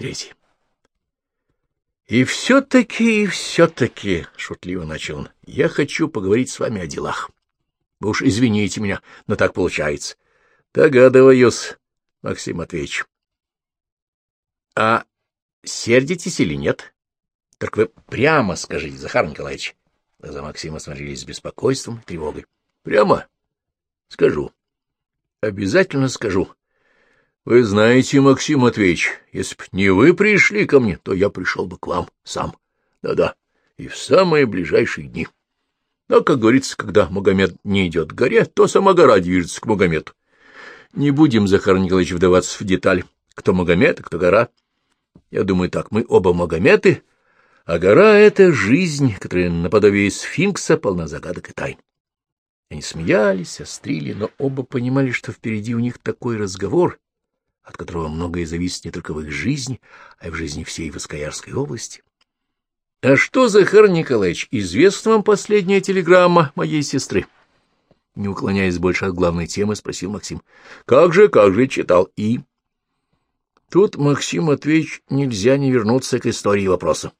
третий. И все-таки, и все-таки, — шутливо начал он, — я хочу поговорить с вами о делах. Вы уж извините меня, но так получается. Догадываюсь, Максим Матвеевич. А сердитесь или нет? Только вы прямо скажите, Захар Николаевич. Глаза Максима смотрелись с беспокойством и тревогой. Прямо? Скажу. Обязательно скажу. Вы знаете, Максим Матвеевич, если б не вы пришли ко мне, то я пришел бы к вам сам. Да-да, и в самые ближайшие дни. Но, как говорится, когда Магомед не идет к горе, то сама гора движется к Магомету. Не будем, Захар Николаевич, вдаваться в деталь, кто Магомед, а кто гора. Я думаю так, мы оба Магометы, а гора — это жизнь, которая наподобие сфинкса полна загадок и тайн. Они смеялись, острили, но оба понимали, что впереди у них такой разговор, от которого многое зависит не только в их жизни, а и в жизни всей Воскоярской области. — А что, Захар Николаевич, известна вам последняя телеграмма моей сестры? Не уклоняясь больше от главной темы, спросил Максим. — Как же, как же, читал. И... Тут, Максим Матвеевич, нельзя не вернуться к истории вопроса.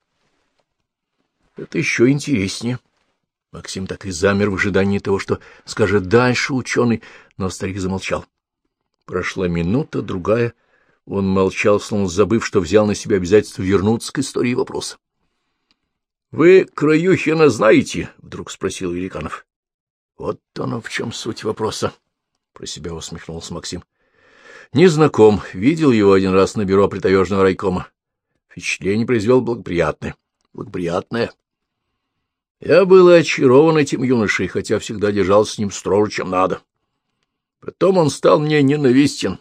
— Это еще интереснее. Максим так и замер в ожидании того, что скажет дальше ученый, но старик замолчал. Прошла минута, другая. Он молчал, словно забыв, что взял на себя обязательство вернуться к истории вопроса. — Вы Краюхина знаете? — вдруг спросил Великанов. — Вот оно в чем суть вопроса, — про себя усмехнулся Максим. — Не знаком, видел его один раз на бюро притаежного райкома. Впечатление произвел благоприятное. Благоприятное. Я был очарован этим юношей, хотя всегда держался с ним строже, чем надо. Потом он стал мне ненавистен.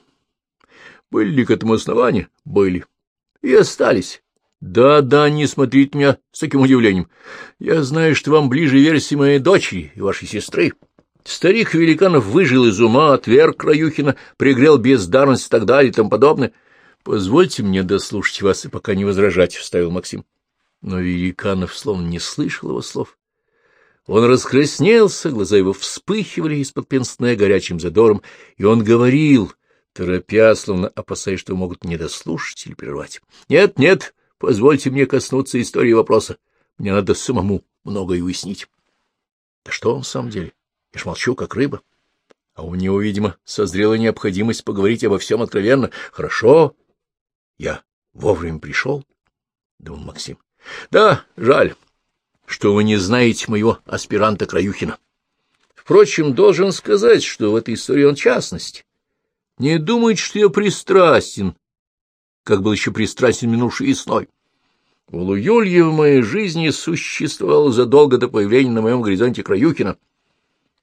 Были ли к этому основания? Были. И остались. Да-да, не смотрите меня с таким удивлением. Я знаю, что вам ближе версия моей дочери и вашей сестры. Старик Великанов выжил из ума, отверг Краюхина, пригрел бездарность и так далее и тому подобное. Позвольте мне дослушать вас и пока не возражать, — вставил Максим. Но Великанов словно не слышал его слов. Он раскраснелся, глаза его вспыхивали из-под пенсне горячим задором, и он говорил, торопя, словно опасаясь, что могут не дослушать или прервать. — Нет, нет, позвольте мне коснуться истории вопроса. Мне надо самому многое уяснить. Да что он в самом деле? Я ж молчу, как рыба. А у него, видимо, созрела необходимость поговорить обо всем откровенно. Хорошо, я вовремя пришел, — думал Максим. — Да, жаль что вы не знаете моего аспиранта Краюхина. Впрочем, должен сказать, что в этой истории он частность. Не думайте, что я пристрастен, как был еще пристрастен минувшей весной. Улуюлье в моей жизни существовало задолго до появления на моем горизонте Краюхина.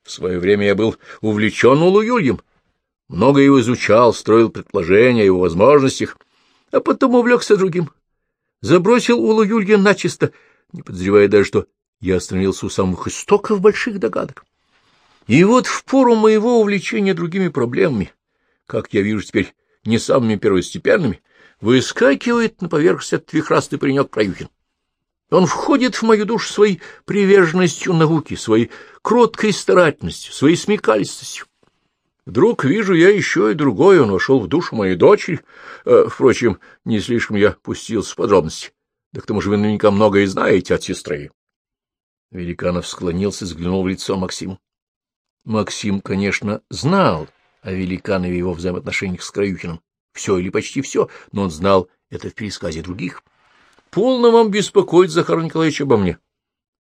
В свое время я был увлечен Улуюльем, много его изучал, строил предположения о его возможностях, а потом увлекся другим. Забросил Улуюлья начисто — не подозревая даже, что я остановился у самых истоков больших догадок. И вот в пору моего увлечения другими проблемами, как я вижу теперь не самыми первостепенными, выскакивает на поверхность этот вихрастый паренек Краюхин. Он входит в мою душу своей приверженностью науке, своей кроткой старательностью, своей смекалистостью. Вдруг вижу я еще и другой, он вошел в душу моей дочери. Э, впрочем, не слишком я пустился в подробности. Да к тому же вы наверняка многое знаете от сестры. Великанов склонился и взглянул в лицо Максиму. Максим, конечно, знал о Великанове и его взаимоотношениях с Краюхиным. Все или почти все, но он знал это в пересказе других. — Полно вам беспокоить, Захар Николаевич, обо мне.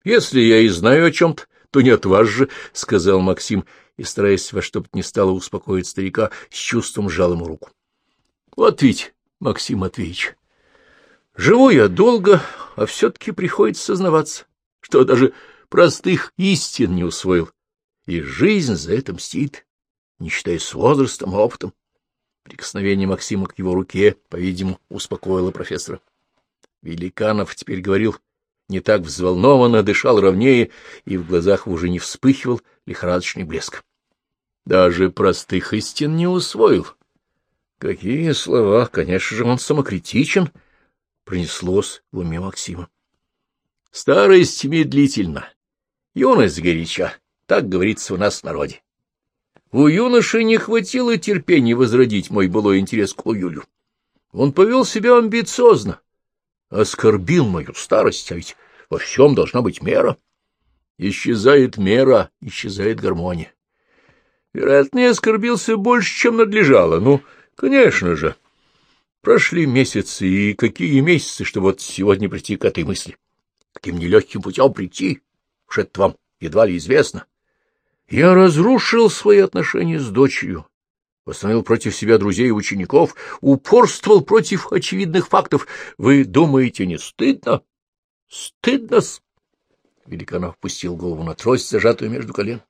Если я и знаю о чем-то, то не от вас же, — сказал Максим, и, стараясь во что бы ни стало успокоить старика, с чувством сжал ему руку. — Вот ведь, Максим Матвеевич, Живу я долго, а все-таки приходится сознаваться, что даже простых истин не усвоил, и жизнь за это мстит, не считая с возрастом и опытом. Прикосновение Максима к его руке, по-видимому, успокоило профессора. Великанов теперь говорил не так взволнованно, дышал ровнее, и в глазах уже не вспыхивал лихорадочный блеск. Даже простых истин не усвоил. Какие слова! Конечно же, он самокритичен, — пронеслось в уме Максима. Старость медлительна, юность горяча, так говорится у нас в народе. У юноши не хватило терпения возродить мой былой интерес к Луюлю. Он повел себя амбициозно, оскорбил мою старость, а ведь во всем должна быть мера. Исчезает мера, исчезает гармония. Вероятно, я оскорбился больше, чем надлежало. Ну, конечно же. Прошли месяцы, и какие месяцы, чтобы вот сегодня прийти к этой мысли? Каким нелегким путем прийти? Уж это вам едва ли известно. Я разрушил свои отношения с дочерью, восстановил против себя друзей и учеников, упорствовал против очевидных фактов. Вы думаете, не стыдно? Стыдно-с! Великанов опустил голову на трость, зажатую между колен.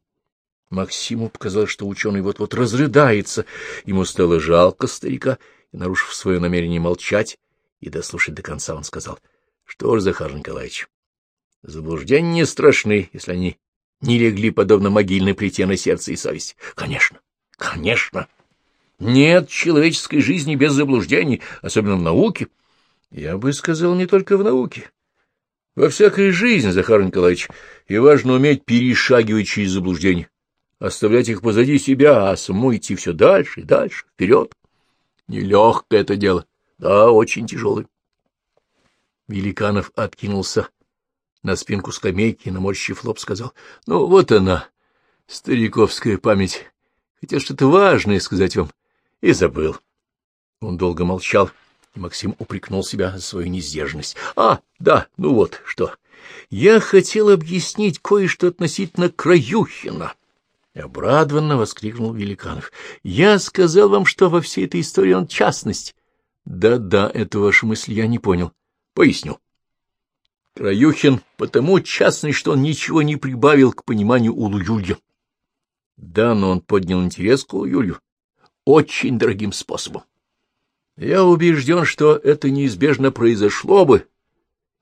Максиму показалось, что ученый вот-вот разрыдается. Ему стало жалко старика, и, нарушив свое намерение молчать и дослушать до конца, он сказал, — Что ж, Захар Николаевич, заблуждения не страшны, если они не легли подобно могильной плите на сердце и совесть. Конечно, конечно. Нет человеческой жизни без заблуждений, особенно в науке. Я бы сказал, не только в науке. Во всякой жизни, Захар Николаевич, и важно уметь перешагивать через заблуждения, оставлять их позади себя, а самому идти все дальше и дальше, вперед. Нелегкое это дело, да, очень тяжелое. Великанов откинулся на спинку скамейки и, наморщив лоб, сказал, — Ну, вот она, стариковская память. Хотел что-то важное сказать вам, и забыл. Он долго молчал, — Максим упрекнул себя за свою несдержанность. — А, да, ну вот что. Я хотел объяснить кое-что относительно Краюхина. Обрадованно воскликнул Великанов. — Я сказал вам, что во всей этой истории он частность. Да — Да-да, эту вашу мысль я не понял. — Поясню. Краюхин потому частный, что он ничего не прибавил к пониманию Улу Юлья. Да, но он поднял интерес к Улу Юлью очень дорогим способом. Я убежден, что это неизбежно произошло бы,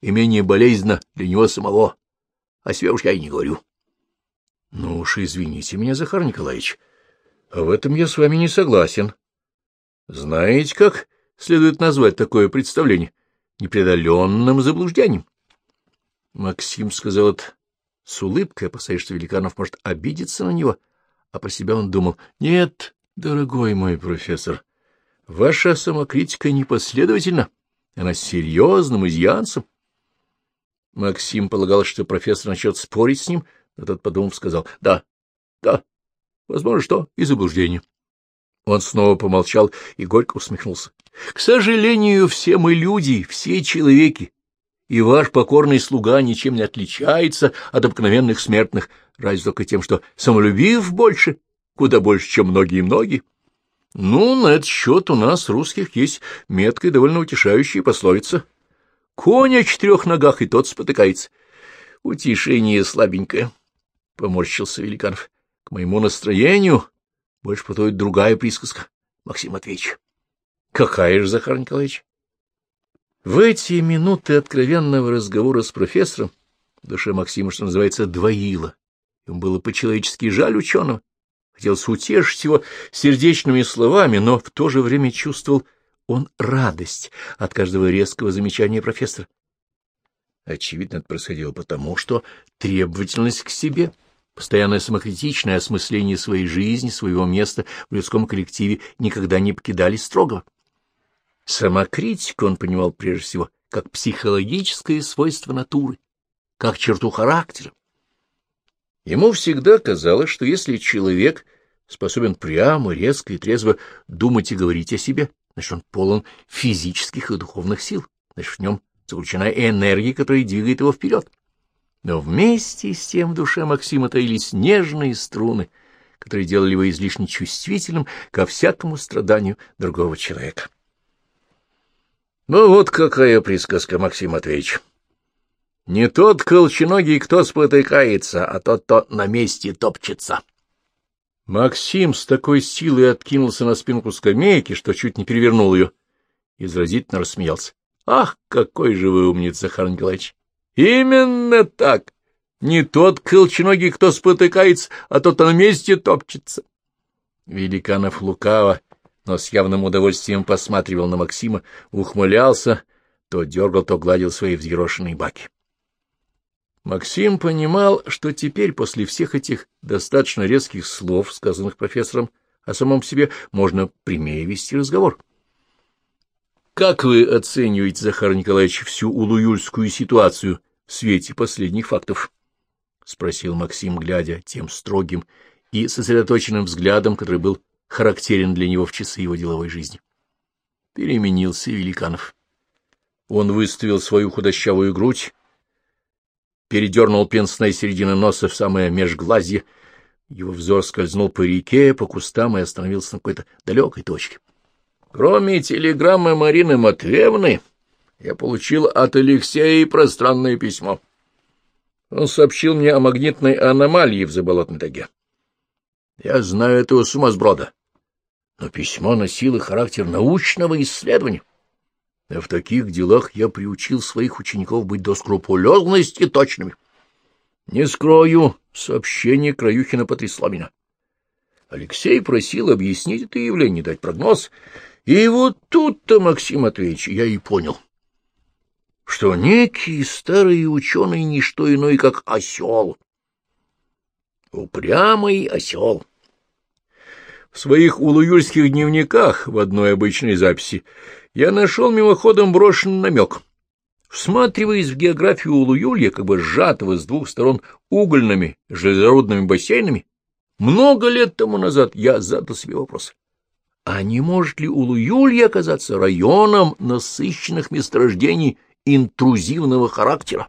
и менее болезненно для него самого. О себе уж я и не говорю. Ну уж извините меня, Захар Николаевич, в этом я с вами не согласен. Знаете, как следует назвать такое представление? Непреодоленным заблуждением. Максим сказал это с улыбкой, опасаясь, что Великанов может обидеться на него, а про себя он думал, «Нет, дорогой мой профессор, Ваша самокритика непоследовательна, она с серьезным изъянцем. Максим полагал, что профессор начнет спорить с ним, но тот, подумав, сказал «Да, да, возможно, что и заблуждение». Он снова помолчал и горько усмехнулся. — К сожалению, все мы люди, все человеки, и ваш покорный слуга ничем не отличается от обыкновенных смертных, разве только тем, что самолюбив больше, куда больше, чем многие-многие. Ну, на этот счет у нас, русских, есть меткая довольно утешающая пословица. Конь о четырех ногах, и тот спотыкается. Утешение слабенькое, — поморщился Великанов. К моему настроению больше подходит другая присказка, Максим Матвеевич. Какая же, Захар Николаевич? В эти минуты откровенного разговора с профессором в душе Максима, что называется, двоило. Ему было по-человечески жаль ученого. Хотелось утешить его сердечными словами, но в то же время чувствовал он радость от каждого резкого замечания профессора. Очевидно, это происходило потому, что требовательность к себе, постоянное самокритичное осмысление своей жизни, своего места в людском коллективе никогда не покидали строгого. Самокритику он понимал прежде всего как психологическое свойство натуры, как черту характера. Ему всегда казалось, что если человек способен прямо, резко и трезво думать и говорить о себе, значит, он полон физических и духовных сил, значит, в нем заключена энергия, которая двигает его вперед. Но вместе с тем в душе Максима таились нежные струны, которые делали его излишне чувствительным ко всякому страданию другого человека. Ну вот какая присказка, Максим Матвеевич. Не тот колченогий, кто спотыкается, а тот, кто на месте топчется. Максим с такой силой откинулся на спинку скамейки, что чуть не перевернул ее, и заразительно рассмеялся. — Ах, какой же вы умница, Захар Николаевич! Именно так! Не тот колченогий, кто спотыкается, а тот, на месте топчется. Великанов лукаво, но с явным удовольствием посматривал на Максима, ухмылялся, то дергал, то гладил свои взъерошенные баки. Максим понимал, что теперь, после всех этих достаточно резких слов, сказанных профессором, о самом себе, можно прямее вести разговор. Как вы оцениваете, Захар Николаевич, всю улуюльскую ситуацию в свете последних фактов? — спросил Максим, глядя тем строгим и сосредоточенным взглядом, который был характерен для него в часы его деловой жизни. Переменился Великанов. Он выставил свою худощавую грудь, передернул пенсной середины носа в самое межглазье, его взор скользнул по реке, по кустам и остановился на какой-то далекой точке. Кроме телеграммы Марины Матвеевны, я получил от Алексея пространное письмо. Он сообщил мне о магнитной аномалии в заболотной таге. Я знаю этого сумасброда, но письмо носило характер научного исследования. А в таких делах я приучил своих учеников быть до скрупулезности точными. Не скрою, сообщение Краюхина потрясло меня. Алексей просил объяснить это явление, дать прогноз — и вот тут-то, Максим Матвеевич, я и понял, что некий старый ученый — не что иное, как осел. Упрямый осел. В своих улуюльских дневниках в одной обычной записи я нашел мимоходом брошенный намек. Всматриваясь в географию Улуюлья, как бы сжатого с двух сторон угольными железорудными бассейнами, много лет тому назад я задал себе вопрос. А не может ли Улуюлья оказаться районом насыщенных месторождений интрузивного характера?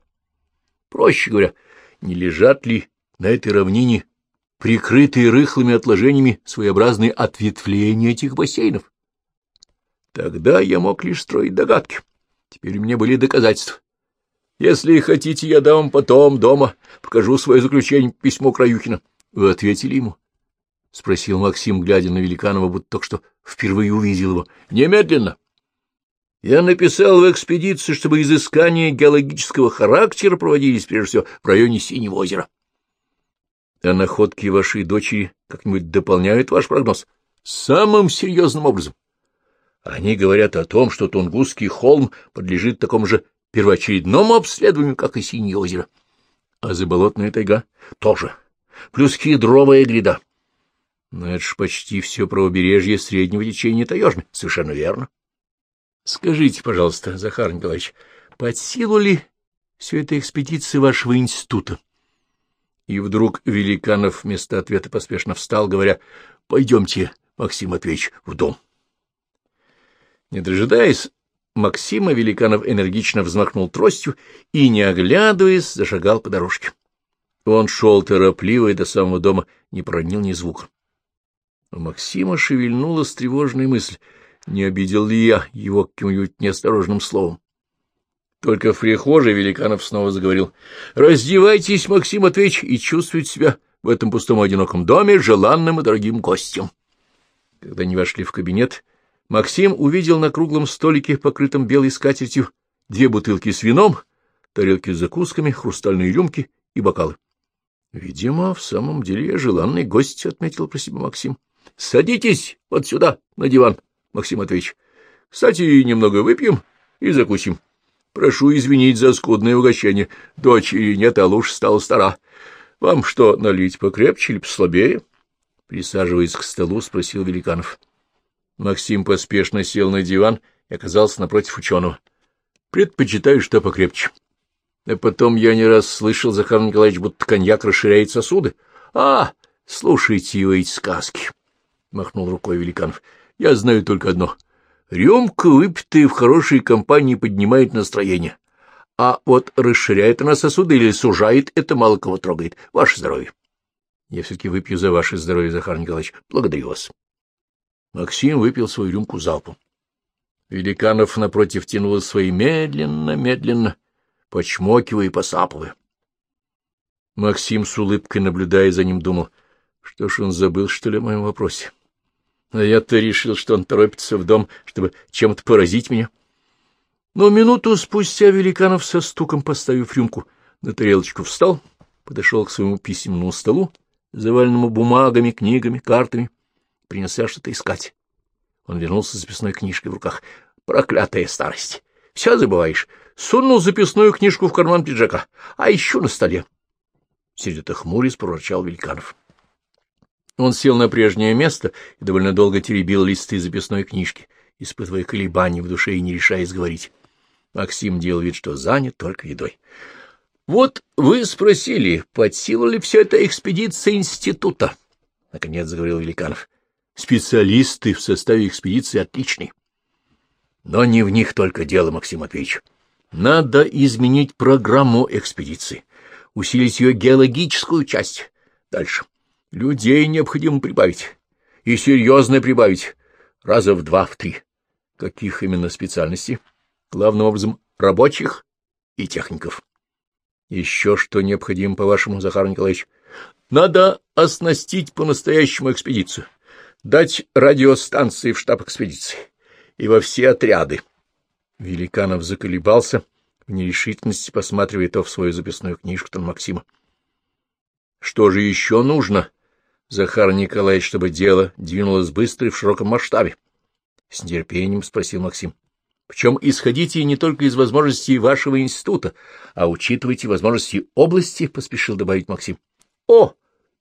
Проще говоря, не лежат ли на этой равнине прикрытые рыхлыми отложениями своеобразные ответвления этих бассейнов? Тогда я мог лишь строить догадки. Теперь у меня были доказательства. Если хотите, я дам потом дома, покажу свое заключение письмо Краюхина. Вы ответили ему. — спросил Максим, глядя на Великанова, будто только что впервые увидел его. — Немедленно. Я написал в экспедиции, чтобы изыскания геологического характера проводились, прежде всего, в районе Синего озера. — А находки вашей дочери как-нибудь дополняют ваш прогноз? — Самым серьезным образом. Они говорят о том, что Тунгусский холм подлежит такому же первоочередному обследованию, как и Синее озеро. А заболотная тайга — тоже. Плюс кедровая гряда. Но это ж почти все правобережье среднего течения таежны. Совершенно верно. Скажите, пожалуйста, Захар Николаевич, под силу ли все это экспедиции вашего института? И вдруг Великанов вместо ответа поспешно встал, говоря, «Пойдемте, Максим Матвеевич, в дом». Не дожидаясь Максима, Великанов энергично взмахнул тростью и, не оглядываясь, зашагал по дорожке. Он шел торопливо и до самого дома не проронил ни звука. У Максима шевельнулась тревожная мысль, не обидел ли я его каким-нибудь неосторожным словом. Только в прихожей Великанов снова заговорил. — Раздевайтесь, Максим Матвеевич, и чувствуйте себя в этом пустом одиноком доме желанным и дорогим гостем. Когда они вошли в кабинет, Максим увидел на круглом столике, покрытом белой скатертью, две бутылки с вином, тарелки с закусками, хрустальные рюмки и бокалы. — Видимо, в самом деле я желанный гость, — отметил про себя Максим. — Садитесь вот сюда, на диван, Максим Матвеевич. Кстати, немного выпьем и закусим. Прошу извинить за скудное угощение. Дочери нет, а луж стала стара. Вам что, налить покрепче или послабее? Присаживаясь к столу, спросил Великанов. Максим поспешно сел на диван и оказался напротив ученого. — Предпочитаю, что покрепче. А потом я не раз слышал, Захар Николаевич, будто коньяк расширяет сосуды. А, слушайте его эти сказки махнул рукой Великанов. — Я знаю только одно. Рюмка, выпитая в хорошей компании, поднимает настроение. А вот расширяет она сосуды или сужает, это мало кого трогает. Ваше здоровье. Я все-таки выпью за ваше здоровье, Захар Николаевич. Благодарю вас. Максим выпил свою рюмку залпом. Великанов напротив тянул свои медленно-медленно, почмокивая и посапывая. Максим с улыбкой, наблюдая за ним, думал, что ж он забыл, что ли, о моем вопросе. А я-то решил, что он торопится в дом, чтобы чем-то поразить меня. Но минуту спустя Великанов со стуком, поставив рюмку на тарелочку, встал, подошел к своему письменному столу, заваленному бумагами, книгами, картами, принялся что-то искать. Он вернулся с записной книжкой в руках. Проклятая старость! Все забываешь. Сунул записную книжку в карман пиджака, а еще на столе. Сердито хмурясь проворчал Великанов. Он сел на прежнее место и довольно долго теребил листы записной книжки, испытывая колебания в душе и не решаясь говорить. Максим делал вид, что занят только едой. — Вот вы спросили, под силу ли все это экспедиция института? — наконец заговорил Великанов. — Специалисты в составе экспедиции отличные. Но не в них только дело, Максим Матвеевич. Надо изменить программу экспедиции, усилить ее геологическую часть. Дальше. Людей необходимо прибавить. И серьезно прибавить. Раза в два, в три. Каких именно специальностей? Главным образом, рабочих и техников. Еще что необходимо, по-вашему, Захар Николаевич? Надо оснастить по-настоящему экспедицию, дать радиостанции в штаб экспедиции и во все отряды. Великанов заколебался, в нерешительности посматривая то в свою записную книжку, то на Максима. — Что же еще нужно, Захар Николаевич, чтобы дело двинулось быстро и в широком масштабе? — с нетерпением спросил Максим. — Причем исходите не только из возможностей вашего института, а учитывайте возможности области, — поспешил добавить Максим. — О,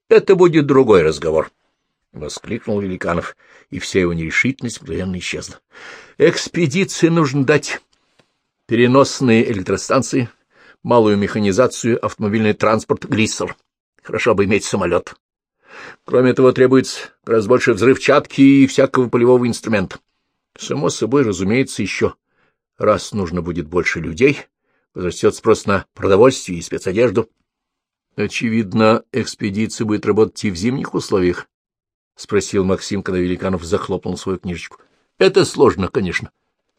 это будет другой разговор! — воскликнул Великанов, и вся его нерешительность мгновенно исчезла. — Экспедиции нужно дать переносные электростанции, малую механизацию, автомобильный транспорт, глиссер. Хорошо бы иметь самолет. Кроме того, требуется гораздо больше взрывчатки и всякого полевого инструмента. Само собой, разумеется, еще раз нужно будет больше людей, возрастет спрос на продовольствие и спецодежду. Очевидно, экспедиция будет работать и в зимних условиях, — спросил Максим, когда Великанов захлопнул свою книжечку. — Это сложно, конечно,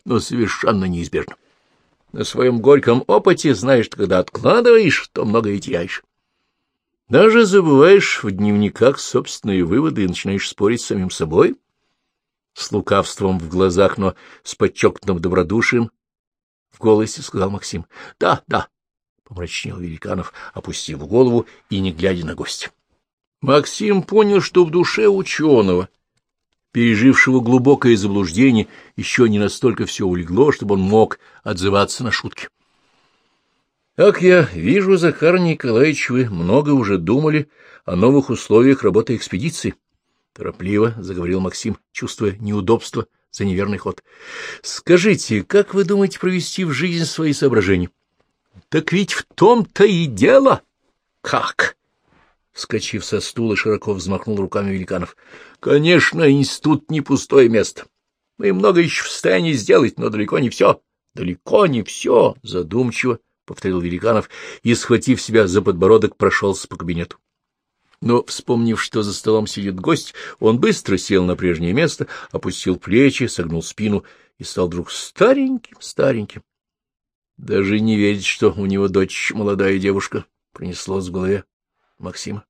но совершенно неизбежно. На своем горьком опыте знаешь, когда откладываешь, то многое теряешь. Даже забываешь в дневниках собственные выводы и начинаешь спорить с самим собой. С лукавством в глазах, но с подчеркнутым добродушием в голосе сказал Максим. — Да, да, — помрачнел Великанов, опустив голову и не глядя на гостя. Максим понял, что в душе ученого, пережившего глубокое заблуждение, еще не настолько все улегло, чтобы он мог отзываться на шутки. Как я вижу, Захар Николаевич, вы много уже думали о новых условиях работы экспедиции. Торопливо заговорил Максим, чувствуя неудобство за неверный ход. Скажите, как вы думаете провести в жизнь свои соображения? Так ведь в том-то и дело. Как? Вскочив со стула, широко взмахнул руками великанов. Конечно, институт не пустое место. Мы много еще в состоянии сделать, но далеко не все. Далеко не все, задумчиво — повторил Великанов и, схватив себя за подбородок, прошелся по кабинету. Но, вспомнив, что за столом сидит гость, он быстро сел на прежнее место, опустил плечи, согнул спину и стал вдруг стареньким-стареньким. Даже не верить, что у него дочь молодая девушка, пронеслось в голове Максима.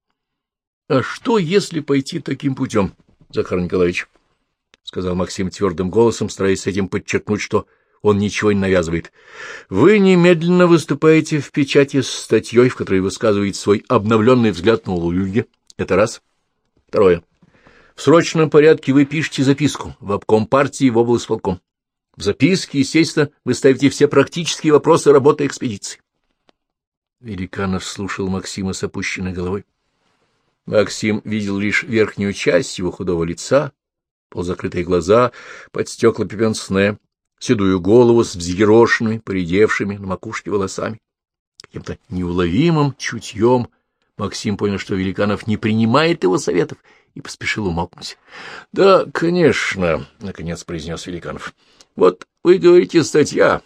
— А что, если пойти таким путем, Захар Николаевич? — сказал Максим твердым голосом, стараясь с этим подчеркнуть, что он ничего не навязывает. Вы немедленно выступаете в печати с статьей, в которой высказываете свой обновленный взгляд на Улуюльге. Это раз. Второе. В срочном порядке вы пишете записку в обком партии в облсполком. В записке, естественно, вы ставите все практические вопросы работы экспедиции. Великанов слушал Максима с опущенной головой. Максим видел лишь верхнюю часть его худого лица, полузакрытые глаза, под стекла пепенсне, седую голову с взъерошенными, поредевшими на макушке волосами. Каким-то неуловимым чутьем Максим понял, что Великанов не принимает его советов, и поспешил умолкнуть. — Да, конечно, — наконец произнес Великанов. — Вот вы говорите статья.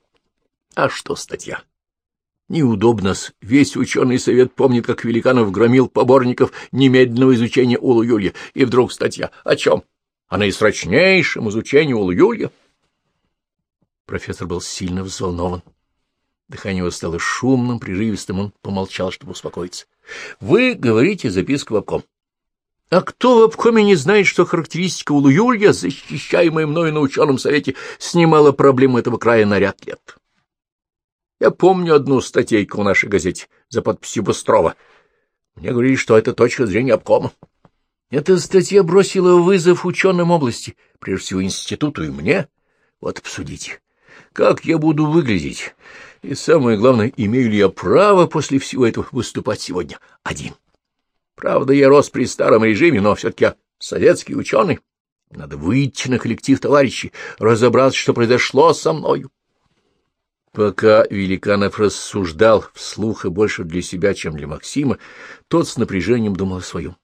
— А что статья? Неудобно-с. Весь ученый совет помнит, как Великанов громил поборников немедленного изучения Улу Юлья. И вдруг статья. О чем? О наисрочнейшем изучении Улу Юлья. Профессор был сильно взволнован. Дыхание его стало шумным, прерывистым, он помолчал, чтобы успокоиться. — Вы говорите записку в обком. А кто в обкоме не знает, что характеристика Улуюлья, защищаемая мною на ученом совете, снимала проблему этого края на ряд лет? Я помню одну статейку в нашей газете за подписью Быстрова. Мне говорили, что это точка зрения обкома. Эта статья бросила вызов ученым области, прежде всего институту и мне. Вот обсудите. Как я буду выглядеть? И самое главное, имею ли я право после всего этого выступать сегодня один? Правда, я рос при старом режиме, но все-таки я советский ученый, Надо выйти на коллектив товарищей, разобраться, что произошло со мною. Пока Великанов рассуждал вслух и больше для себя, чем для Максима, тот с напряжением думал о своем.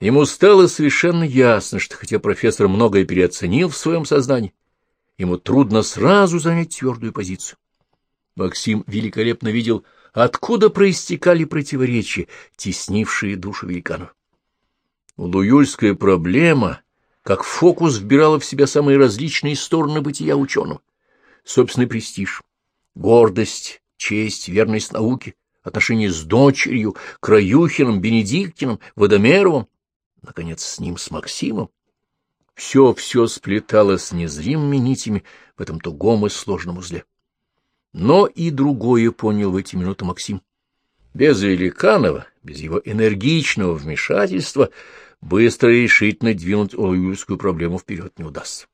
Ему стало совершенно ясно, что хотя профессор многое переоценил в своем сознании, ему трудно сразу занять твердую позицию. Максим великолепно видел, откуда проистекали противоречия, теснившие душу великанов. Луюльская проблема, как фокус, вбирала в себя самые различные стороны бытия ученого. Собственный престиж, гордость, честь, верность науке, отношения с дочерью, Краюхиным, Бенедиктиным, Водомеровым, наконец, с ним, с Максимом. Все-все сплеталось незримыми нитями в этом тугом и сложном узле. Но и другое понял в эти минуты Максим. Без Великанова, без его энергичного вмешательства, быстро и решительно двинуть Олуюрскую проблему вперед не удастся.